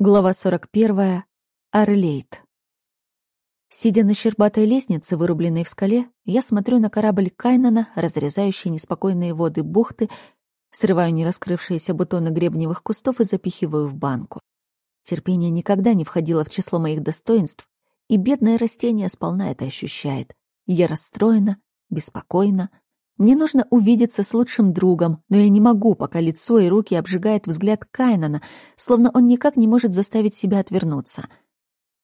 Глава 41. Арлейт. Сидя на щербатой лестнице, вырубленной в скале, я смотрю на корабль Кайнана, разрезающий неспокойные воды бухты, срываю нераскрывшиеся бутоны гребневых кустов и запихиваю в банку. Терпение никогда не входило в число моих достоинств, и бедное растение сполна это ощущает. Я расстроена, беспокойна, мне нужно увидеться с лучшим другом, но я не могу, пока лицо и руки обжигает взгляд Кайнана, словно он никак не может заставить себя отвернуться.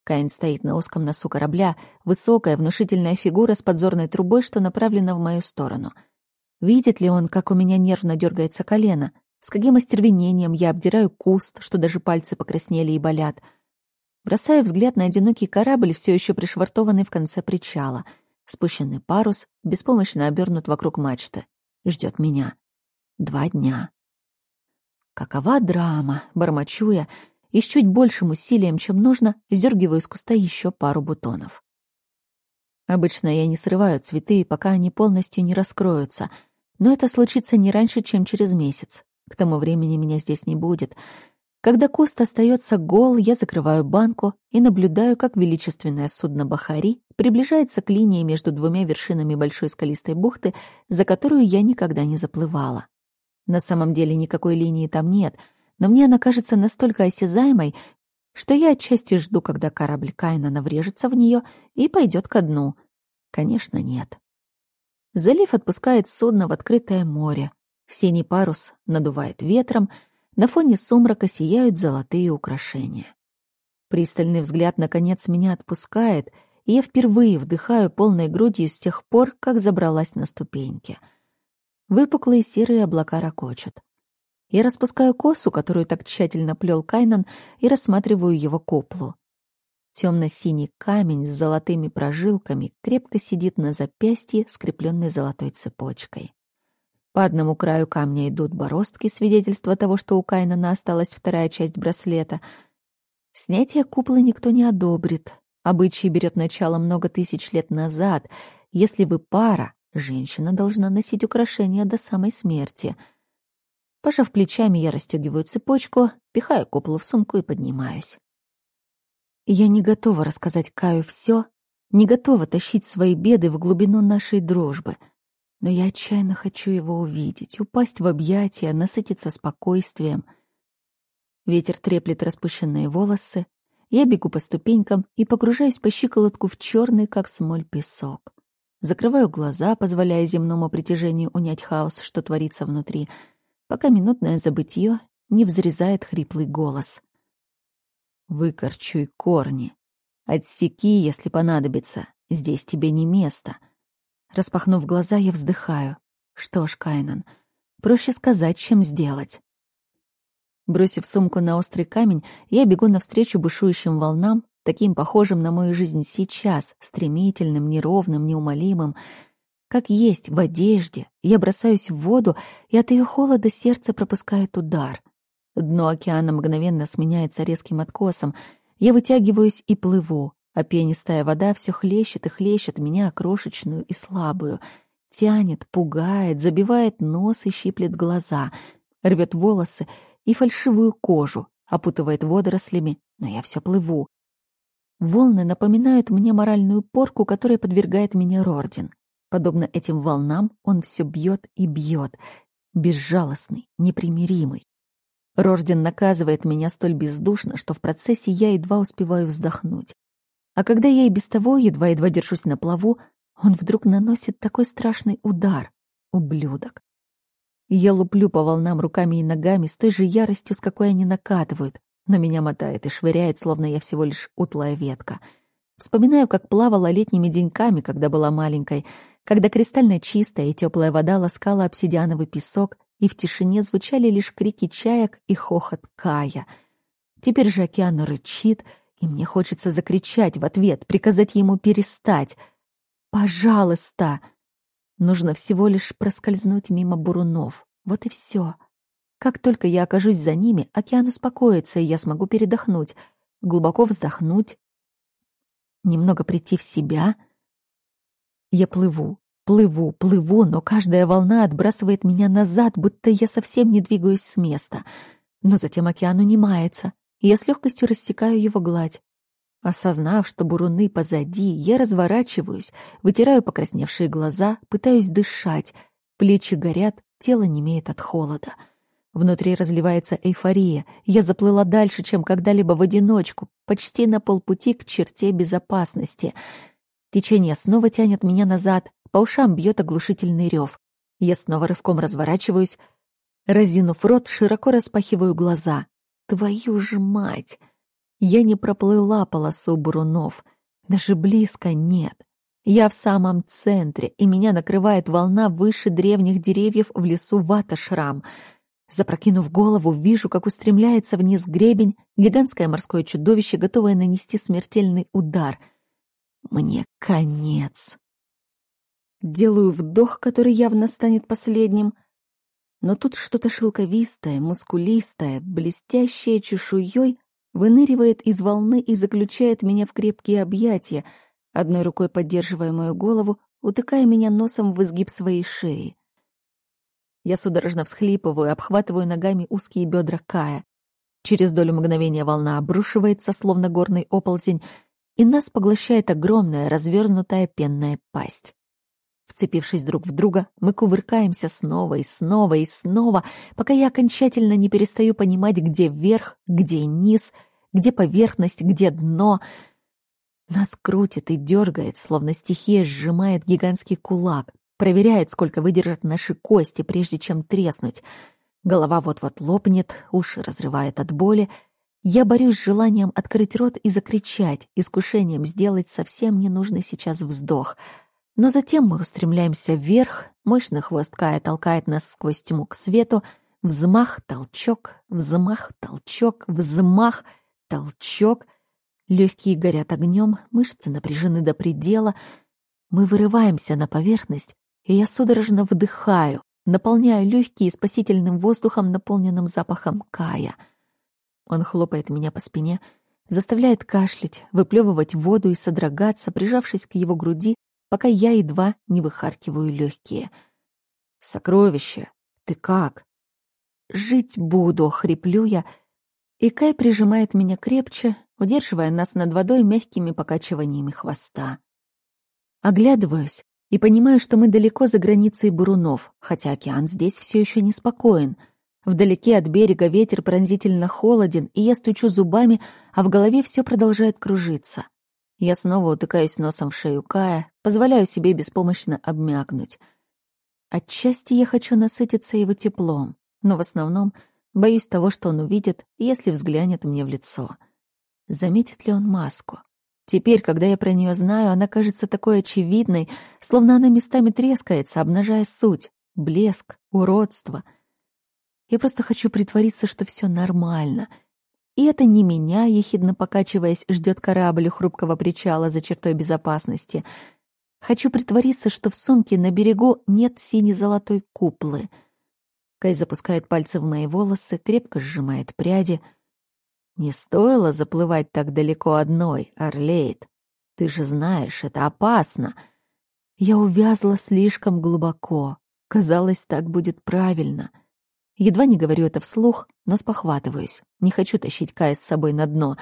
Кайн стоит на узком носу корабля, высокая, внушительная фигура с подзорной трубой, что направлена в мою сторону. Видит ли он, как у меня нервно дергается колено? С каким остервенением я обдираю куст, что даже пальцы покраснели и болят? Бросаю взгляд на одинокий корабль, все еще пришвартованный в конце причала — Спущенный парус беспомощно обернут вокруг мачты. Ждет меня. Два дня. Какова драма, бормочу я, и с чуть большим усилием, чем нужно, сдергиваю из куста еще пару бутонов. Обычно я не срываю цветы, пока они полностью не раскроются, но это случится не раньше, чем через месяц. К тому времени меня здесь не будет, когда куст остается гол, я закрываю банку и наблюдаю, как величественное судно Бахари приближается к линии между двумя вершинами большой скалистой бухты, за которую я никогда не заплывала. На самом деле никакой линии там нет, но мне она кажется настолько осязаемой, что я отчасти жду, когда корабль Кайна наврежется в нее и пойдет ко дну. Конечно, нет. Залив отпускает судно в открытое море. Синий парус надувает ветром — на фоне сумрака сияют золотые украшения. Пристальный взгляд, наконец, меня отпускает, и я впервые вдыхаю полной грудью с тех пор, как забралась на ступеньки. Выпуклые серые облака ракочут. Я распускаю косу, которую так тщательно плел Кайнан, и рассматриваю его коплу. Темно-синий камень с золотыми прожилками крепко сидит на запястье, скрепленной золотой цепочкой. По одному краю камня идут бороздки, свидетельство того, что у Кайнана осталась вторая часть браслета. Снятие куполы никто не одобрит. Обычай берет начало много тысяч лет назад. Если вы пара, женщина должна носить украшения до самой смерти. Пожав плечами, я расстегиваю цепочку, пихаю куполу в сумку и поднимаюсь. Я не готова рассказать Каю все, не готова тащить свои беды в глубину нашей дружбы — но я отчаянно хочу его увидеть, упасть в объятия, насытиться спокойствием. Ветер треплет распущенные волосы, я бегу по ступенькам и погружаюсь по щиколотку в черный, как смоль, песок. Закрываю глаза, позволяя земному притяжению унять хаос, что творится внутри, пока минутное забытье не взрезает хриплый голос. «Выкорчуй корни. Отсеки, если понадобится. Здесь тебе не место». Распахнув глаза, я вздыхаю. Что ж, Кайнан, проще сказать, чем сделать. Бросив сумку на острый камень, я бегу навстречу бушующим волнам, таким похожим на мою жизнь сейчас, стремительным, неровным, неумолимым. Как есть, в одежде, я бросаюсь в воду, и от ее холода сердце пропускает удар. Дно океана мгновенно сменяется резким откосом. Я вытягиваюсь и плыву, а пенистая вода все хлещет и хлещет меня, крошечную и слабую. Тянет, пугает, забивает нос и щиплет глаза, рвет волосы и фальшивую кожу, опутывает водорослями, но я все плыву. Волны напоминают мне моральную порку, которая подвергает меня Рордин. Подобно этим волнам он все бьет и бьет, безжалостный, непримиримый. Рожден наказывает меня столь бездушно, что в процессе я едва успеваю вздохнуть. А когда я и без того едва-едва держусь на плаву, он вдруг наносит такой страшный удар. Ублюдок. Я луплю по волнам руками и ногами с той же яростью, с какой они накатывают, но меня мотает и швыряет, словно я всего лишь утлая ветка. Вспоминаю, как плавала летними деньками, когда была маленькой, когда кристально чистая и теплая вода ласкала обсидиановый песок, и в тишине звучали лишь крики чаек и хохот Кая. Теперь же океан рычит — и мне хочется закричать в ответ, приказать ему перестать. «Пожалуйста!» Нужно всего лишь проскользнуть мимо бурунов. Вот и все. Как только я окажусь за ними, океан успокоится, и я смогу передохнуть, глубоко вздохнуть, немного прийти в себя. Я плыву, плыву, плыву, но каждая волна отбрасывает меня назад, будто я совсем не двигаюсь с места. Но затем океан унимается, я с легкостью рассекаю его гладь. Осознав, что буруны позади, я разворачиваюсь, вытираю покрасневшие глаза, пытаюсь дышать. Плечи горят, тело немеет от холода. Внутри разливается эйфория. Я заплыла дальше, чем когда-либо в одиночку, почти на полпути к черте безопасности. Течение снова тянет меня назад, по ушам бьет оглушительный рев. Я снова рывком разворачиваюсь. Разинув рот, широко распахиваю глаза. Твою ж мать! Я не проплыла полосу бурунов. Даже близко нет. Я в самом центре, и меня накрывает волна выше древних деревьев в лесу Ваташрам. Запрокинув голову, вижу, как устремляется вниз гребень, гигантское морское чудовище, готовое нанести смертельный удар. Мне конец. Делаю вдох, который явно станет последним. Но тут что-то шелковистое, мускулистое, блестящее чешуей выныривает из волны и заключает меня в крепкие объятия, одной рукой поддерживая мою голову, утыкая меня носом в изгиб своей шеи. Я судорожно всхлипываю, обхватываю ногами узкие бедра Кая. Через долю мгновения волна обрушивается, словно горный оползень, и нас поглощает огромная развернутая пенная пасть. Вцепившись друг в друга, мы кувыркаемся снова и снова и снова, пока я окончательно не перестаю понимать, где верх, где низ, где поверхность, где дно. Нас крутит и дергает, словно стихия сжимает гигантский кулак, проверяет, сколько выдержат наши кости, прежде чем треснуть. Голова вот-вот лопнет, уши разрывает от боли. Я борюсь с желанием открыть рот и закричать, искушением сделать совсем ненужный сейчас вздох — но затем мы устремляемся вверх, мощный хвост Кая толкает нас сквозь тьму к свету, взмах, толчок, взмах, толчок, взмах, толчок. Легкие горят огнем, мышцы напряжены до предела. Мы вырываемся на поверхность, и я судорожно вдыхаю, наполняю легкие спасительным воздухом, наполненным запахом Кая. Он хлопает меня по спине, заставляет кашлять, выплевывать воду и содрогаться, прижавшись к его груди, пока я едва не выхаркиваю легкие. «Сокровище, ты как?» «Жить буду», — хриплю я, и Кай прижимает меня крепче, удерживая нас над водой мягкими покачиваниями хвоста. Оглядываюсь и понимаю, что мы далеко за границей бурунов, хотя океан здесь все еще неспокоен. Вдалеке от берега ветер пронзительно холоден, и я стучу зубами, а в голове все продолжает кружиться. Я снова утыкаюсь носом в шею Кая, позволяю себе беспомощно обмякнуть. Отчасти я хочу насытиться его теплом, но в основном боюсь того, что он увидит, если взглянет мне в лицо. Заметит ли он маску? Теперь, когда я про нее знаю, она кажется такой очевидной, словно она местами трескается, обнажая суть, блеск, уродство. Я просто хочу притвориться, что все нормально — и это не меня, ехидно покачиваясь, ждет корабль у хрупкого причала за чертой безопасности. Хочу притвориться, что в сумке на берегу нет сине-золотой куплы. Кай запускает пальцы в мои волосы, крепко сжимает пряди. Не стоило заплывать так далеко одной, Орлейд. Ты же знаешь, это опасно. Я увязла слишком глубоко. Казалось, так будет правильно — Едва не говорю это вслух, но спохватываюсь. Не хочу тащить Кая с собой на дно.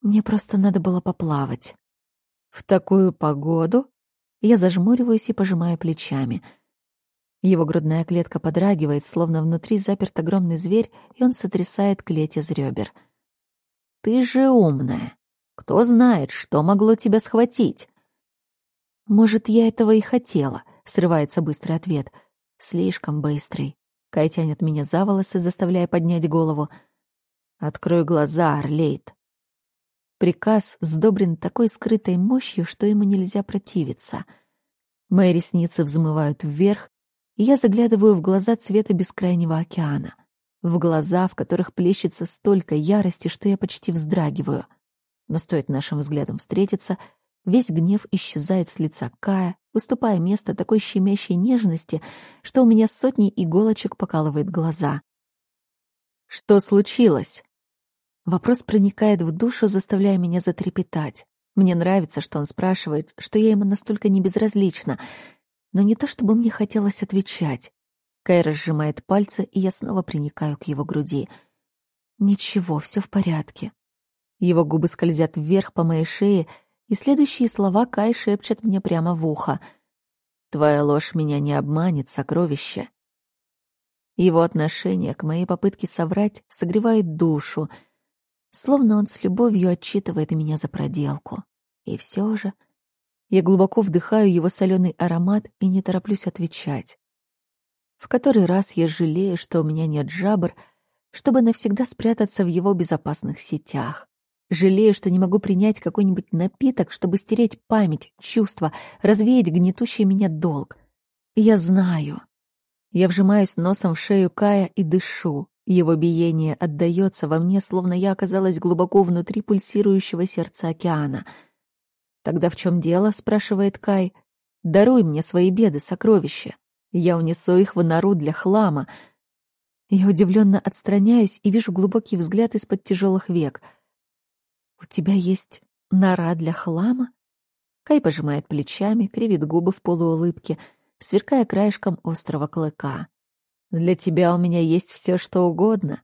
Мне просто надо было поплавать. В такую погоду я зажмуриваюсь и пожимаю плечами. Его грудная клетка подрагивает, словно внутри заперт огромный зверь, и он сотрясает клеть из ребер. «Ты же умная. Кто знает, что могло тебя схватить?» «Может, я этого и хотела», — срывается быстрый ответ. «Слишком быстрый. Кай тянет меня за волосы, заставляя поднять голову. «Открой глаза, Орлейд!» Приказ сдобрен такой скрытой мощью, что ему нельзя противиться. Мои ресницы взмывают вверх, и я заглядываю в глаза цвета бескрайнего океана. В глаза, в которых плещется столько ярости, что я почти вздрагиваю. Но стоит нашим взглядам встретиться — Весь гнев исчезает с лица Кая, уступая место такой щемящей нежности, что у меня сотни иголочек покалывает глаза. «Что случилось?» Вопрос проникает в душу, заставляя меня затрепетать. Мне нравится, что он спрашивает, что я ему настолько небезразлична, но не то чтобы мне хотелось отвечать. Кай разжимает пальцы, и я снова приникаю к его груди. Ничего, все в порядке. Его губы скользят вверх по моей шее, и следующие слова Кай шепчет мне прямо в ухо. «Твоя ложь меня не обманет, сокровище». Его отношение к моей попытке соврать согревает душу, словно он с любовью отчитывает меня за проделку. И все же я глубоко вдыхаю его соленый аромат и не тороплюсь отвечать. В который раз я жалею, что у меня нет жабр, чтобы навсегда спрятаться в его безопасных сетях. Жалею, что не могу принять какой-нибудь напиток, чтобы стереть память, чувства, развеять гнетущий меня долг. я знаю. Я вжимаюсь носом в шею Кая и дышу. Его биение отдаётся во мне, словно я оказалась глубоко внутри пульсирующего сердца океана. «Тогда в чем дело?» — спрашивает Кай. «Даруй мне свои беды, сокровища. Я унесу их в нору для хлама». Я удивленно отстраняюсь и вижу глубокий взгляд из-под тяжелых век — «У тебя есть нора для хлама?» Кай пожимает плечами, кривит губы в полуулыбке, сверкая краешком острого клыка. «Для тебя у меня есть все, что угодно».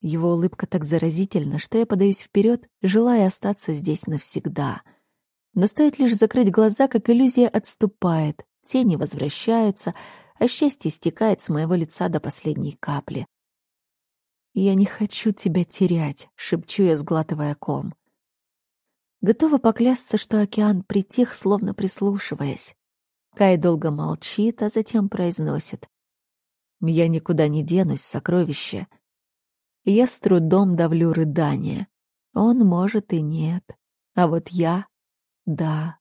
Его улыбка так заразительна, что я подаюсь вперед, желая остаться здесь навсегда. Но стоит лишь закрыть глаза, как иллюзия отступает, тени возвращаются, а счастье стекает с моего лица до последней капли. «Я не хочу тебя терять», — шепчу я, сглатывая ком. Готова поклясться, что океан притих, словно прислушиваясь. Кай долго молчит, а затем произносит. «Я никуда не денусь, сокровище». Я с трудом давлю рыдание. Он, может, и нет. А вот я — да.